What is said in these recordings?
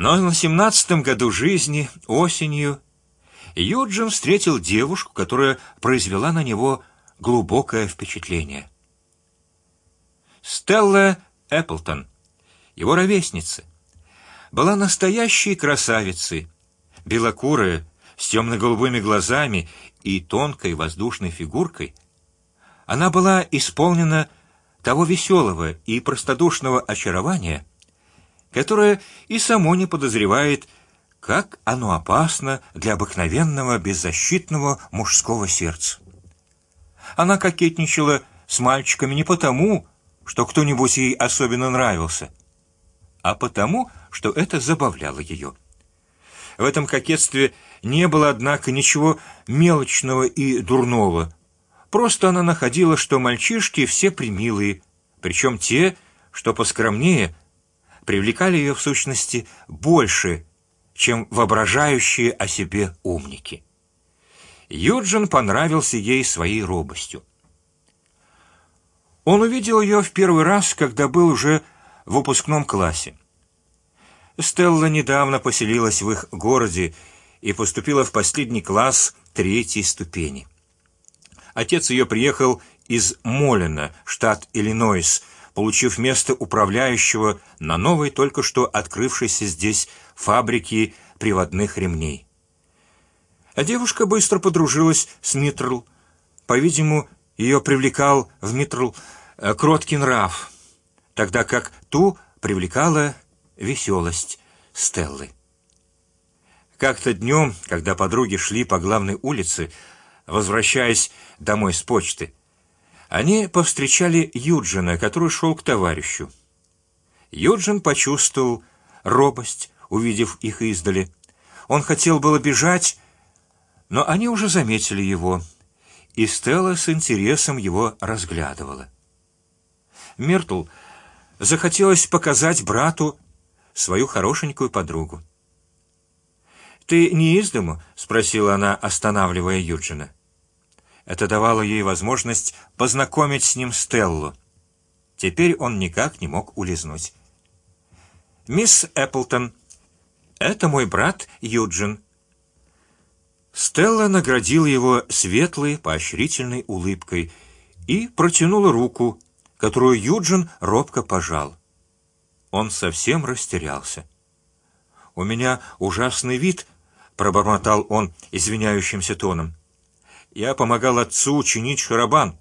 Но на семнадцатом году жизни осенью Юджин встретил девушку, которая произвела на него глубокое впечатление. Стелла Эпплтон, его ровесница, была настоящей красавицей, белокурая, с темно-голубыми глазами и тонкой воздушной фигуркой. Она была исполнена того веселого и простодушного очарования, которое и само не подозревает, как оно опасно для обыкновенного беззащитного мужского сердца. Она кокетничала с мальчиками не потому, что кто-нибудь ей особенно нравился, а потому, что это забавляло ее. В этом кокетстве не было, однако, ничего мелочного и дурного. Просто она находила, что мальчишки все примилые, причем те, что поскромнее, привлекали ее в сущности больше, чем воображающие о себе умники. Юджин понравился ей своей робостью. Он увидел ее в первый раз, когда был уже в выпускном классе. Стелла недавно поселилась в их городе и поступила в последний класс третьей ступени. Отец ее приехал из Молина, штат Иллинойс, получив место управляющего на новой только что открывшейся здесь фабрике приводных ремней. А девушка быстро подружилась с Митрл. По-видимому, ее привлекал в Митрл э, кроткий нрав, тогда как ту привлекала веселость Стеллы. Как-то днем, когда подруги шли по главной улице, возвращаясь домой с почты, они повстречали Юджина, который шел к товарищу. Юджин почувствовал робость, увидев их издали. Он хотел было бежать, но они уже заметили его, и Стелла с интересом его разглядывала. Миртл захотелось показать брату свою хорошенькую подругу. Ты не из дому? – спросила она, останавливая Юджина. Это давало ей возможность познакомить с ним Стеллу. Теперь он никак не мог улизнуть. Мисс Эпплтон, это мой брат Юджин. Стелла наградила его светлой, поощрительной улыбкой и протянула руку, которую Юджин робко пожал. Он совсем растерялся. У меня ужасный вид, пробормотал он извиняющимся тоном. Я помогал отцу чинить шарабан.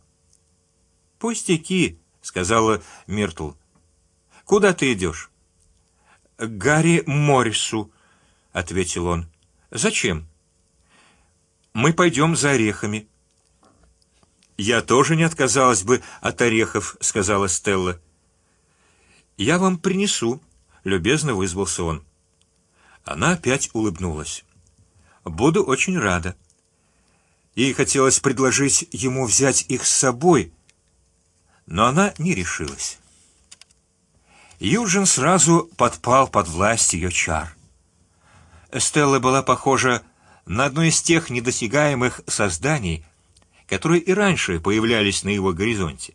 Пустяки, сказала Миртл. Куда ты идешь? Гарри Моррису, ответил он. Зачем? Мы пойдем за орехами. Я тоже не отказалась бы от орехов, сказала Стелла. Я вам принесу, любезно вызвался он. Она опять улыбнулась. Буду очень рада. Ей хотелось предложить ему взять их с собой, но она не решилась. Юджин сразу подпал под власть ее чар. Стелла была похожа на одно из тех недосягаемых созданий, которые и раньше появлялись на его горизонте.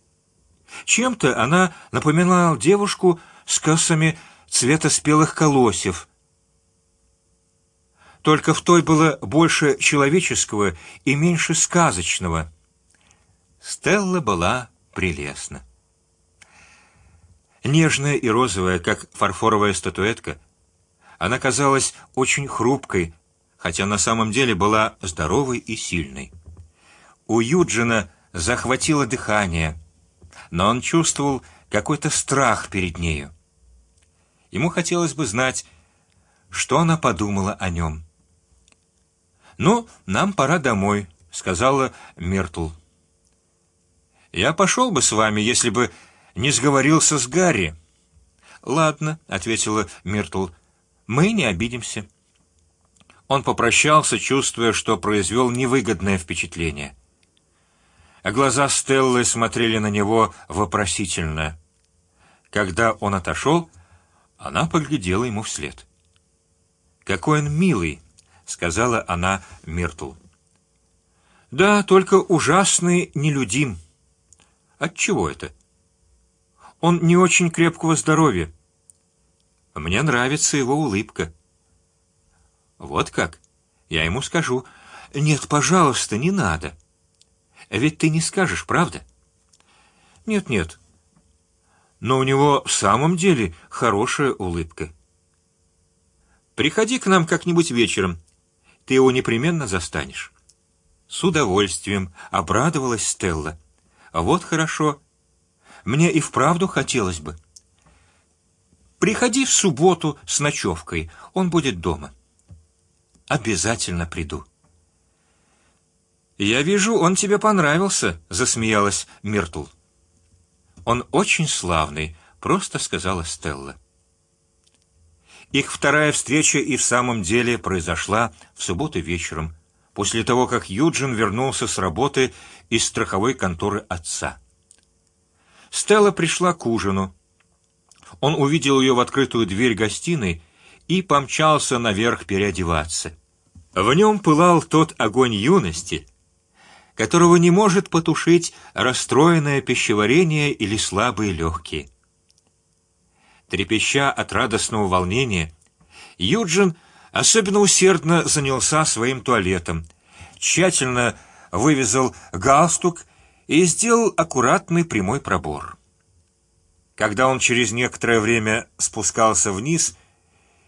Чем-то она напоминала девушку с косами цвета спелых колосьев, только в той было больше человеческого и меньше сказочного. Стелла была прелестна, нежная и розовая, как фарфоровая статуэтка. Она казалась очень хрупкой, хотя на самом деле была здоровой и сильной. У Юджина захватило дыхание, но он чувствовал какой-то страх перед нею. Ему хотелось бы знать, что она подумала о нем. Ну, нам пора домой, сказала Миртл. Я пошел бы с вами, если бы не сговорился с Гарри. Ладно, ответила Миртл. Мы не обидимся. Он попрощался, чувствуя, что произвел невыгодное впечатление. А глаза Стеллы смотрели на него вопросительно. Когда он отошел, она поглядела ему вслед. Какой он милый, сказала она Миртл. Да, только ужасный нелюдим. От чего это? Он не очень крепкого здоровья. Мне нравится его улыбка. Вот как? Я ему скажу. Нет, пожалуйста, не надо. Ведь ты не скажешь, правда? Нет, нет. Но у него в самом деле хорошая улыбка. Приходи к нам как-нибудь вечером. Ты его непременно застанешь. С удовольствием обрадовалась Стелла. Вот хорошо. Мне и вправду хотелось бы. Приходи в субботу с ночевкой, он будет дома. Обязательно приду. Я вижу, он тебе понравился, засмеялась Миртл. Он очень славный, просто сказала Стелла. Их вторая встреча и в самом деле произошла в субботу вечером, после того, как Юджин вернулся с работы из страховой конторы отца. Стелла пришла к ужину. Он увидел ее в открытую дверь гостиной и помчался наверх переодеваться. В нем пылал тот огонь юности, которого не может потушить расстроенное пищеварение или слабые легкие. Трепеща от радостного волнения, Юджин особенно усердно занялся своим туалетом, тщательно вывязал галстук и сделал аккуратный прямой пробор. Когда он через некоторое время спускался вниз,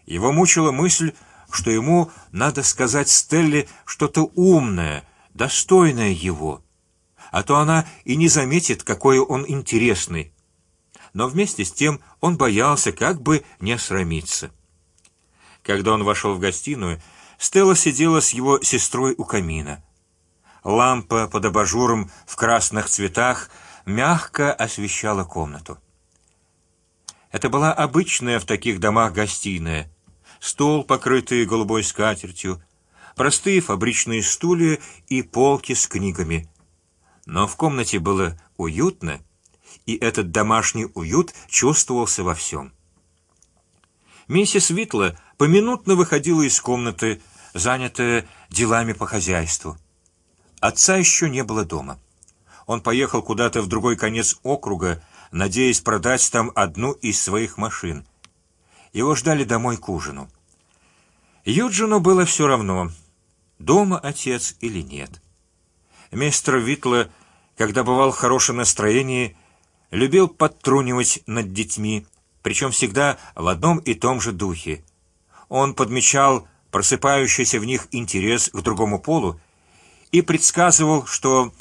его мучила мысль, что ему надо сказать Стелле что-то умное, достойное его, а то она и не заметит, какой он интересный. Но вместе с тем он боялся, как бы не осрамиться. Когда он вошел в гостиную, Стелла сидела с его сестрой у камина. Лампа под абажуром в красных цветах мягко освещала комнату. Это была обычная в таких домах гостиная, стол, покрытый голубой скатертью, простые фабричные стулья и полки с книгами. Но в комнате было уютно, и этот домашний уют чувствовался во всем. Миссис Витла поминутно выходила из комнаты, занятая делами по хозяйству. Отца еще не было дома. Он поехал куда-то в другой конец округа, надеясь продать там одну из своих машин. Его ждали домой к ужину. Юджину было все равно, дома отец или нет. Мистер Витла, когда бывал в хорошем настроении, любил подтрунивать над детьми, причем всегда в одном и том же духе. Он подмечал просыпающийся в них интерес к другому полу и предсказывал, что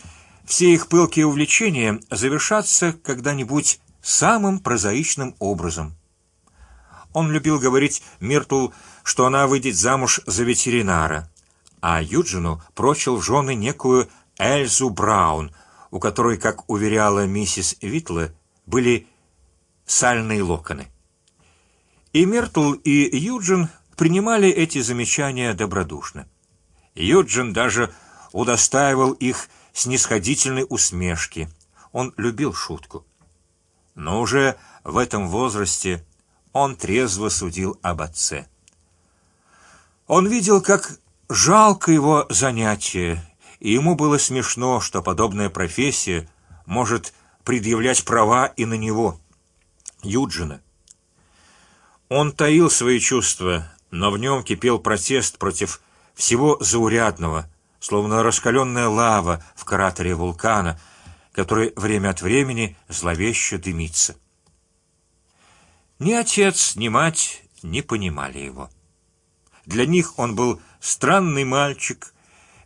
все их пылкие увлечения завершатся когда-нибудь самым прозаичным образом. Он любил говорить Миртл, что она выйдет замуж за ветеринара, а Юджину прочил в жены некую Эльзу Браун, у которой, как уверяла миссис Витла, были сальные локоны. И Миртл и Юджин принимали эти замечания добродушно. Юджин даже удостаивал их снисходительной усмешки. Он любил шутку, но уже в этом возрасте он трезво судил об отце. Он видел, как жалко его занятие, и ему было смешно, что подобная профессия может предъявлять права и на него, Юджина. Он таил свои чувства, но в нем кипел протест против всего заурядного, словно раскаленная лава в кратере вулкана, который время от времени зловеще дымится. Ни отец, ни мать не понимали его. Для них он был странный мальчик,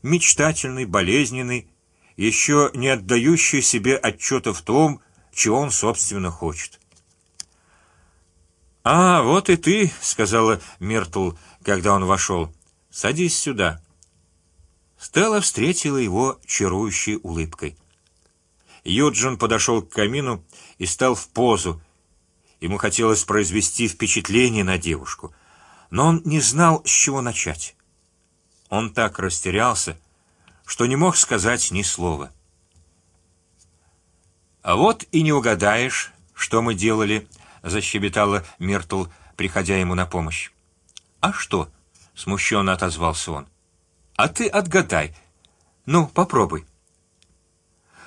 мечтательный, болезненный, еще не отдающий себе отчета в том, чего он собственно хочет. А вот и ты, сказала Миртл, когда он вошел. Садись сюда. Стелла встретила его чарующей улыбкой. Юджин подошел к камину и стал в позу. Ему хотелось произвести впечатление на девушку, но он не знал, с чего начать. Он так растерялся, что не мог сказать ни слова. А вот и не угадаешь, что мы делали, защебетала Миртл, приходя ему на помощь. А что? смущенно отозвался он. А ты отгадай. Ну, попробуй.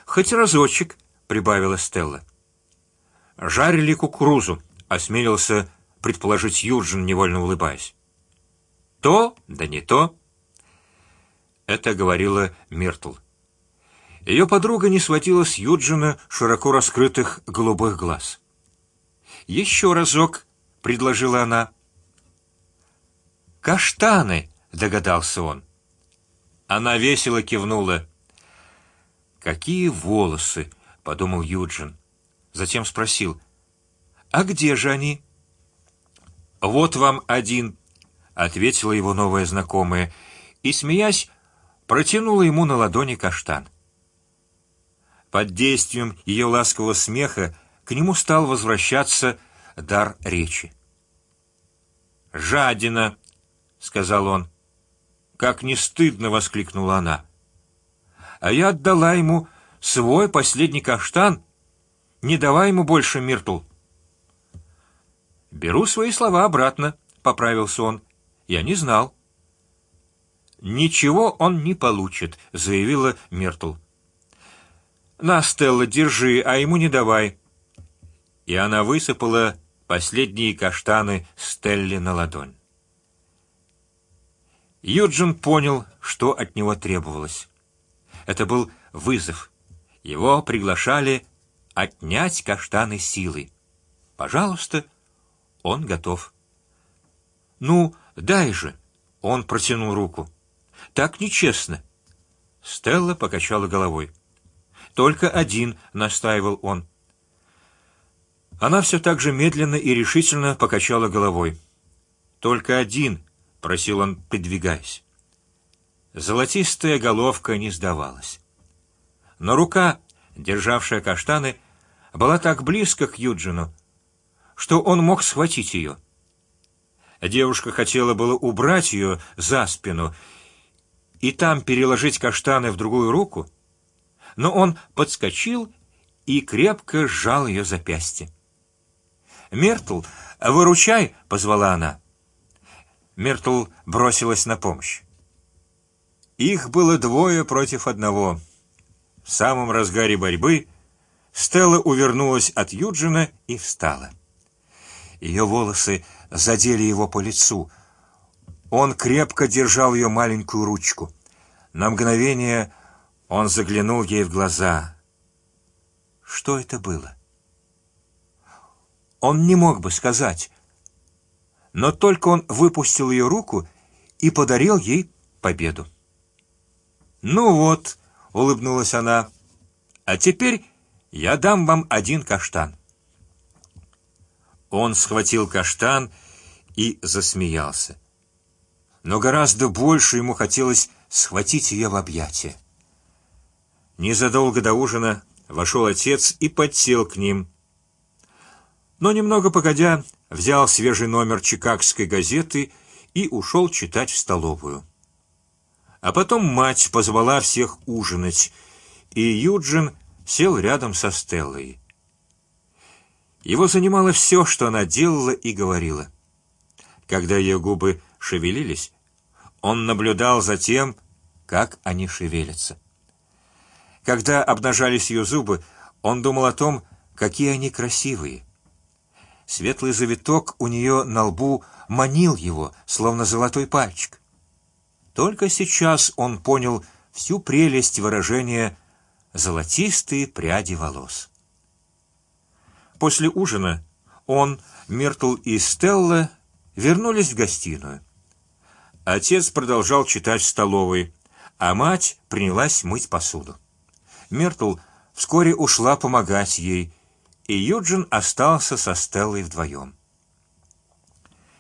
Хоть разочек, прибавила Стелла. Жарили кукурузу, осмелился предположить Юджин, невольно улыбаясь. То, да не то. Это говорила Миртл. Ее подруга не сводила с Юджина широко раскрытых голубых глаз. Еще разок, предложила она. Каштаны, догадался он. Она весело кивнула. Какие волосы, подумал Юджин. Затем спросил: А где же они? Вот вам один, ответила его новая знакомая и, смеясь, протянула ему на ладони каштан. Под действием ее ласкового смеха к нему стал возвращаться дар речи. Жадина, сказал он. Как не стыдно, воскликнула она. А я отдала ему свой последний каштан, не давай ему больше Миртл. Беру свои слова обратно, поправился он. Я не знал. Ничего он не получит, заявила Миртл. На, Стелла, держи, а ему не давай. И она высыпала последние каштаны Стелле на ладонь. Юджин понял, что от него требовалось. Это был вызов. Его приглашали отнять каштаны силой. Пожалуйста, он готов. Ну, дай же. Он протянул руку. Так нечестно. Стелла покачала головой. Только один, настаивал он. Она все так же медленно и решительно покачала головой. Только один, просил он, придвигаясь. Золотистая головка не сдавалась, но рука, державшая каштаны, была так близко к Юджину, что он мог схватить ее. Девушка хотела было убрать ее за спину и там переложить каштаны в другую руку, но он подскочил и крепко сжал ее запястье. Мертл, выручай, позвала она. Мертл бросилась на помощь. Их было двое против одного. В самом разгаре борьбы Стелла увернулась от Юджина и встала. Ее волосы задели его по лицу. Он крепко держал ее маленькую ручку. На мгновение он заглянул ей в глаза. Что это было? Он не мог бы сказать, но только он выпустил ее руку и подарил ей победу. Ну вот, улыбнулась она, а теперь я дам вам один каштан. Он схватил каштан и засмеялся, но гораздо больше ему хотелось схватить ее в объятия. Незадолго до ужина вошел отец и подсел к ним. Но немного погодя взял свежий номер Чикагской газеты и ушел читать в столовую. А потом мать позвала всех ужинать, и Юджин сел рядом со Стеллой. Его занимало все, что она делала и говорила. Когда ее губы шевелились, он наблюдал за тем, как они шевелятся. Когда обнажались ее зубы, он думал о том, какие они красивые. Светлый завиток у нее на лбу манил его, словно золотой пальчик. Только сейчас он понял всю прелесть выражения золотистые пряди волос. После ужина он, Миртл и Стелла вернулись в гостиную. Отец продолжал читать в столовой, а мать принялась мыть посуду. Мертл вскоре ушла помогать ей, и Юджин остался со Стеллой вдвоем.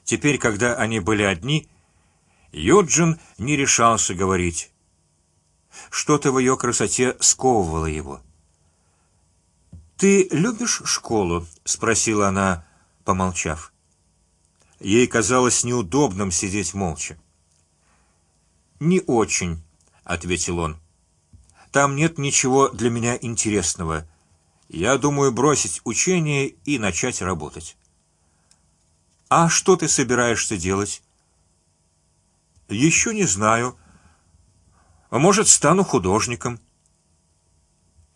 Теперь, когда они были одни, Юджин не решался говорить. Что-то в ее красоте сковывало его. Ты любишь школу? – спросила она, помолчав. Ей казалось неудобным сидеть молча. Не очень, ответил он. Там нет ничего для меня интересного. Я думаю бросить учение и начать работать. А что ты собираешься делать? Еще не знаю. Может, стану художником.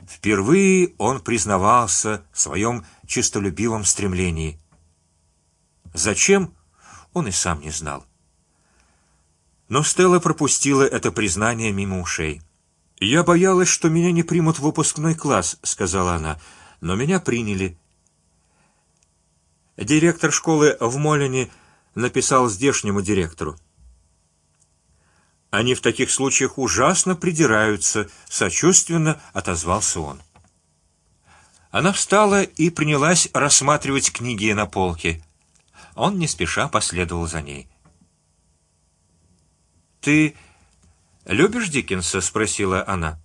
Впервые он признавался в своем чистолюбивом стремлении. Зачем? Он и сам не знал. Но Стелла пропустила это признание мимо ушей. Я боялась, что меня не примут в выпускной класс, сказала она, но меня приняли. Директор школы в Молине написал здешнему директору. Они в таких случаях ужасно придираются, сочувственно отозвался он. Она встала и принялась рассматривать книги на полке. Он не спеша последовал за ней. Ты любишь Диккенса? – спросила она.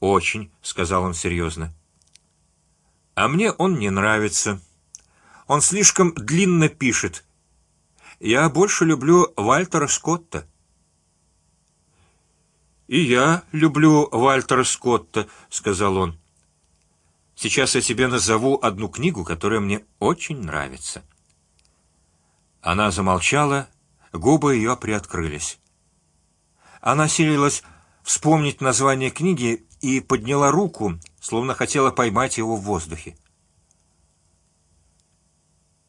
Очень, сказал он серьезно. А мне он не нравится. Он слишком длинно пишет. Я больше люблю Вальтера Скотта. И я люблю Вальтера Скотта, сказал он. Сейчас я тебе назову одну книгу, которая мне очень нравится. Она замолчала, губы ее приоткрылись. Она силилась вспомнить название книги и подняла руку, словно хотела поймать его в воздухе.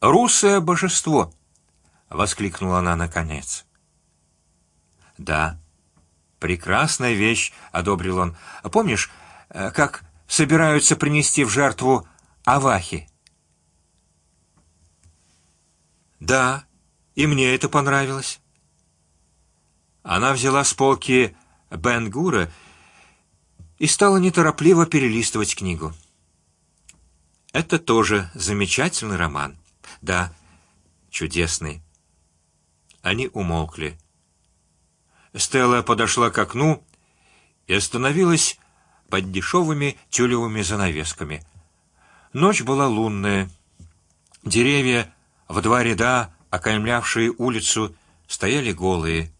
Русое божество, воскликнула она наконец. Да, прекрасная вещь, одобрил он. Помнишь, э, как собираются принести в жертву Авахи. Да, и мне это понравилось. Она взяла с полки Бенгура и стала неторопливо перелистывать книгу. Это тоже замечательный роман, да, чудесный. Они умолкли. Стелла подошла к окну и остановилась под дешевыми тюлевыми занавесками. Ночь была лунная. Деревья в два ряда, окаймлявшие улицу, стояли голые.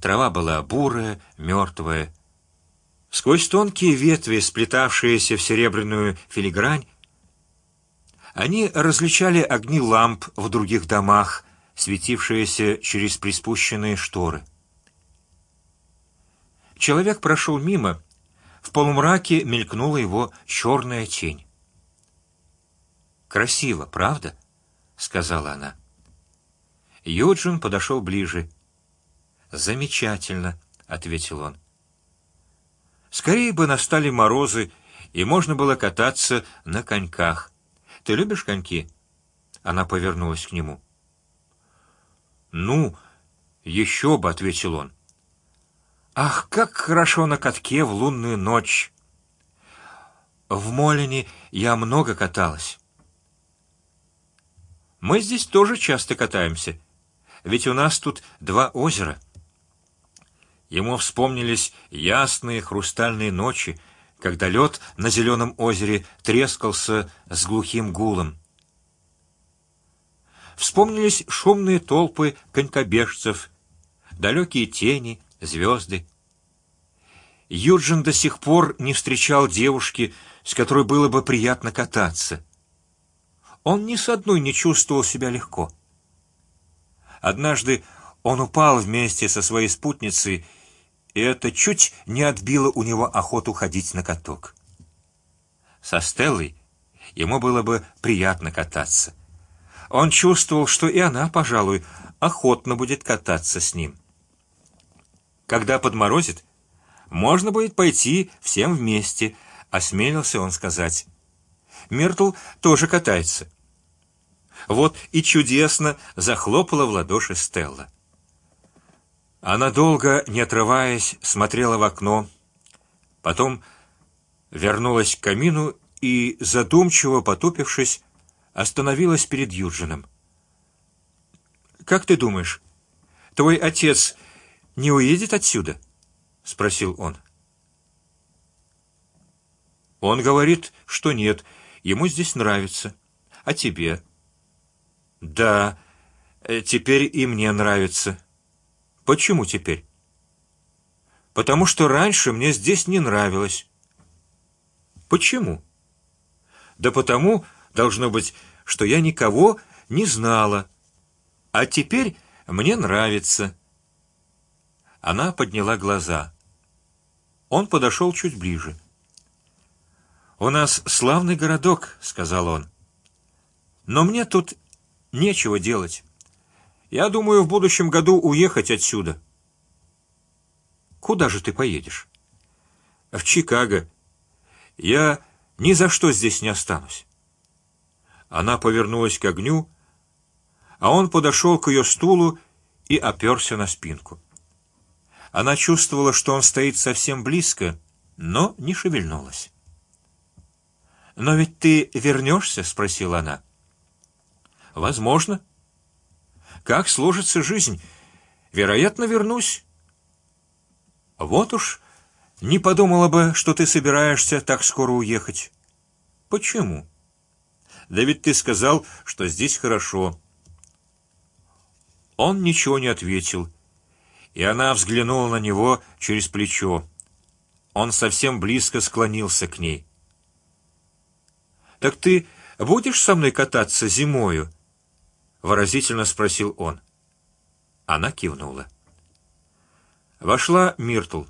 Трава была бурая, мертвая. Сквозь тонкие ветви, сплетавшиеся в серебряную филигрань, они различали огни ламп в других домах, светившиеся через приспущенные шторы. Человек прошел мимо в полумраке мелькнула его черная тень. Красиво, правда? сказала она. Юджин подошел ближе. Замечательно, ответил он. Скорее бы настали морозы и можно было кататься на коньках. Ты любишь коньки? Она повернулась к нему. Ну, еще бы, ответил он. Ах, как хорошо на катке в лунную ночь! В Молине я много каталась. Мы здесь тоже часто катаемся, ведь у нас тут два озера. Ему вспомнились ясные хрустальные ночи, когда лед на зеленом озере трескался с глухим гулом. Вспомнились шумные толпы конькобежцев, далекие тени, звезды. Юджин до сих пор не встречал девушки, с которой было бы приятно кататься. Он ни с одной не чувствовал себя легко. Однажды он упал вместе со своей спутницей, и это чуть не отбило у него охоту ходить на каток. Со Стеллой ему было бы приятно кататься. Он чувствовал, что и она, пожалуй, охотно будет кататься с ним. Когда подморозит, можно будет пойти всем вместе, осмелился он сказать. Миртл тоже катается. Вот и чудесно захлопала в ладоши Стелла. Она долго, не отрываясь, смотрела в окно, потом вернулась к камину и задумчиво потупившись, остановилась перед Юджином. Как ты думаешь, твой отец не уедет отсюда? спросил он. Он говорит, что нет, ему здесь нравится. А тебе? Да, э, теперь и мне нравится. Почему теперь? Потому что раньше мне здесь не нравилось. Почему? Да потому должно быть, что я никого не знала, а теперь мне нравится. Она подняла глаза. Он подошел чуть ближе. У нас славный городок, сказал он. Но мне тут нечего делать. Я думаю в будущем году уехать отсюда. Куда же ты поедешь? В Чикаго. Я ни за что здесь не останусь. Она повернулась к огню, а он подошел к ее стулу и оперся на спинку. Она чувствовала, что он стоит совсем близко, но не шевельнулась. Но ведь ты вернешься? – спросила она. Возможно. Как сложится жизнь? Вероятно, вернусь. Вот уж не подумала бы, что ты собираешься так скоро уехать. Почему? Да ведь ты сказал, что здесь хорошо. Он ничего не ответил, и она взглянула на него через плечо. Он совсем близко склонился к ней. Так ты будешь со мной кататься зимою? Выразительно спросил он. Она кивнула. Вошла Миртл.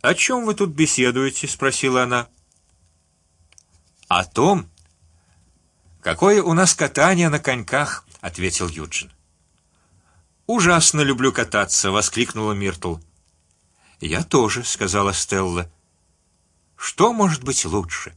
О чем вы тут беседуете? спросила она. О том, какое у нас катание на коньках, ответил Юджин. Ужасно люблю кататься, воскликнула Миртл. Я тоже, сказала Стелла. Что может быть лучше?